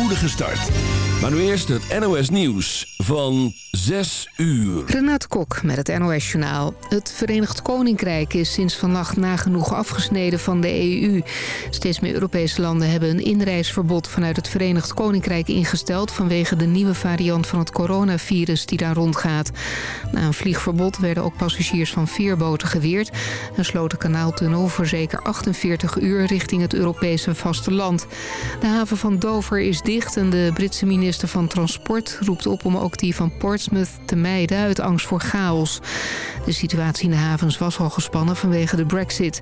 spoedige start. Maar nu eerst het NOS Nieuws van 6 uur. Renate Kok met het NOS Journaal. Het Verenigd Koninkrijk is sinds vannacht nagenoeg afgesneden van de EU. Steeds meer Europese landen hebben een inreisverbod vanuit het Verenigd Koninkrijk ingesteld... vanwege de nieuwe variant van het coronavirus die daar rondgaat. Na een vliegverbod werden ook passagiers van veerboten geweerd... en sloot de kanaaltunnel voor zeker 48 uur richting het Europese vasteland. De haven van Dover is en de Britse minister van Transport roept op om ook die van Portsmouth te mijden uit angst voor chaos. De situatie in de havens was al gespannen vanwege de brexit.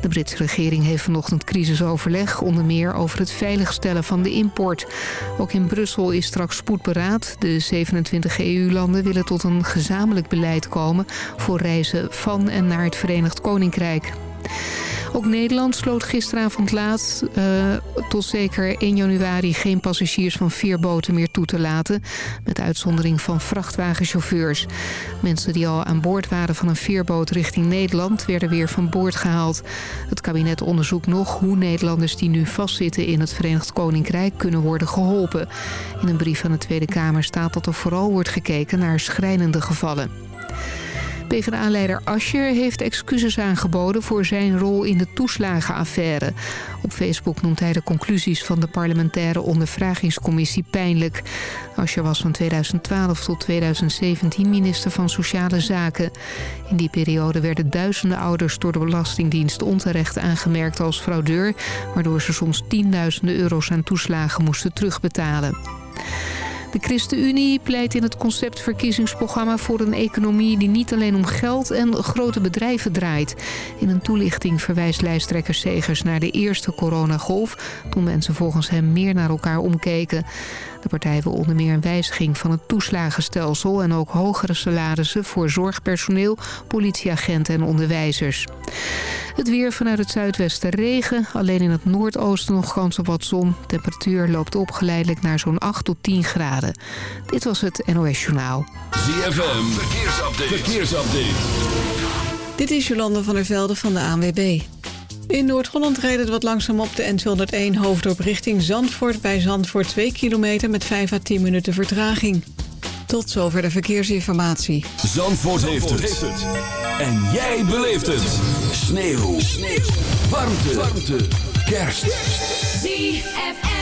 De Britse regering heeft vanochtend crisisoverleg, onder meer over het veiligstellen van de import. Ook in Brussel is straks spoedberaad. De 27 EU-landen willen tot een gezamenlijk beleid komen voor reizen van en naar het Verenigd Koninkrijk. Ook Nederland sloot gisteravond laat uh, tot zeker 1 januari geen passagiers van veerboten meer toe te laten. Met uitzondering van vrachtwagenchauffeurs. Mensen die al aan boord waren van een veerboot richting Nederland werden weer van boord gehaald. Het kabinet onderzoekt nog hoe Nederlanders die nu vastzitten in het Verenigd Koninkrijk kunnen worden geholpen. In een brief aan de Tweede Kamer staat dat er vooral wordt gekeken naar schrijnende gevallen. PvdA-leider Ascher heeft excuses aangeboden voor zijn rol in de toeslagenaffaire. Op Facebook noemt hij de conclusies van de parlementaire ondervragingscommissie pijnlijk. Ascher was van 2012 tot 2017 minister van Sociale Zaken. In die periode werden duizenden ouders door de Belastingdienst onterecht aangemerkt als fraudeur... waardoor ze soms tienduizenden euro's aan toeslagen moesten terugbetalen. De ChristenUnie pleit in het conceptverkiezingsprogramma voor een economie die niet alleen om geld en grote bedrijven draait. In een toelichting verwijst lijsttrekker Segers naar de eerste coronagolf, toen mensen volgens hem meer naar elkaar omkeken. De partij wil onder meer een wijziging van het toeslagenstelsel... en ook hogere salarissen voor zorgpersoneel, politieagenten en onderwijzers. Het weer vanuit het zuidwesten regen. Alleen in het noordoosten nog kans op wat zon. Temperatuur loopt op geleidelijk naar zo'n 8 tot 10 graden. Dit was het NOS Journaal. ZFM, verkeersupdate. verkeersupdate. Dit is Jolande van der Velde van de ANWB. In Noord-Holland rijdt het wat langzaam op de N201 hoofddorp richting Zandvoort... bij Zandvoort 2 kilometer met 5 à 10 minuten vertraging. Tot zover de verkeersinformatie. Zandvoort, heeft, het. En jij beleeft het. Sneeuw. Sneeuw. Warmte. Warmte. Kerst. ZFM.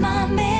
my man.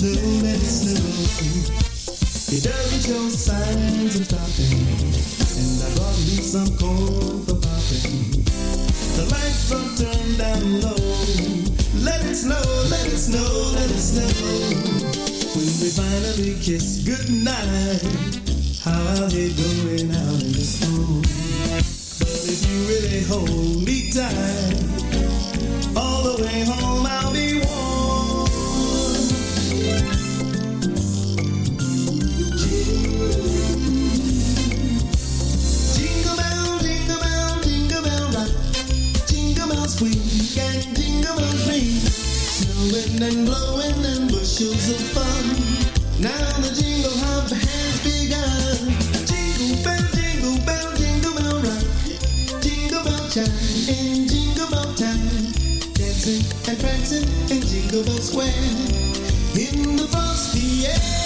slow and slow. He doesn't show signs of stopping, and I brought me some corn for popping. The lights are turned down low. Let it snow, let it snow, let it snow. When we finally kiss goodnight, how are they hate going out in the snow. But if you really hold me tight, all the way home I'll be warm. bushels of fun. Now the jingle hop has begun. Jingle bell, jingle bell, jingle bell rock. Jingle bell chime in jingle bell time. Dancing and prancing in Jingle Bell Square. In the frosty air.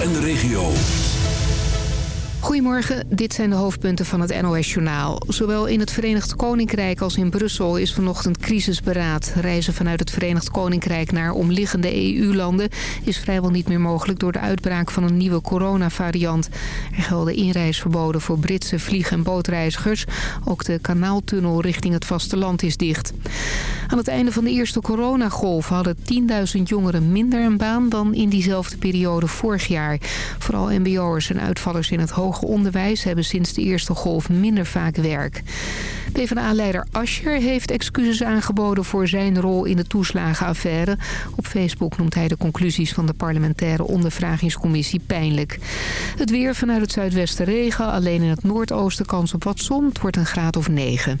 en de regio dit zijn de hoofdpunten van het NOS-journaal. Zowel in het Verenigd Koninkrijk als in Brussel is vanochtend crisisberaad. Reizen vanuit het Verenigd Koninkrijk naar omliggende EU-landen... is vrijwel niet meer mogelijk door de uitbraak van een nieuwe coronavariant. Er gelden inreisverboden voor Britse vlieg- en bootreizigers. Ook de kanaaltunnel richting het vasteland is dicht. Aan het einde van de eerste coronagolf hadden 10.000 jongeren minder een baan dan in diezelfde periode vorig jaar. Vooral mbo'ers en uitvallers in het hoger onderwijs hebben sinds de eerste golf minder vaak werk. PvdA-leider Ascher heeft excuses aangeboden voor zijn rol in de toeslagenaffaire. Op Facebook noemt hij de conclusies van de parlementaire ondervragingscommissie pijnlijk. Het weer vanuit het zuidwesten regen, alleen in het noordoosten kans op wat zon. Het wordt een graad of 9.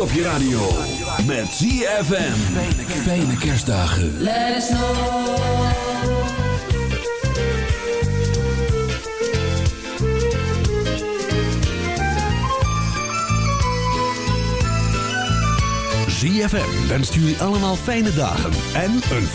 Op je radio. Met ZFM. Fijne kerstdagen. Let us know. ZFM wenst jullie allemaal fijne dagen en een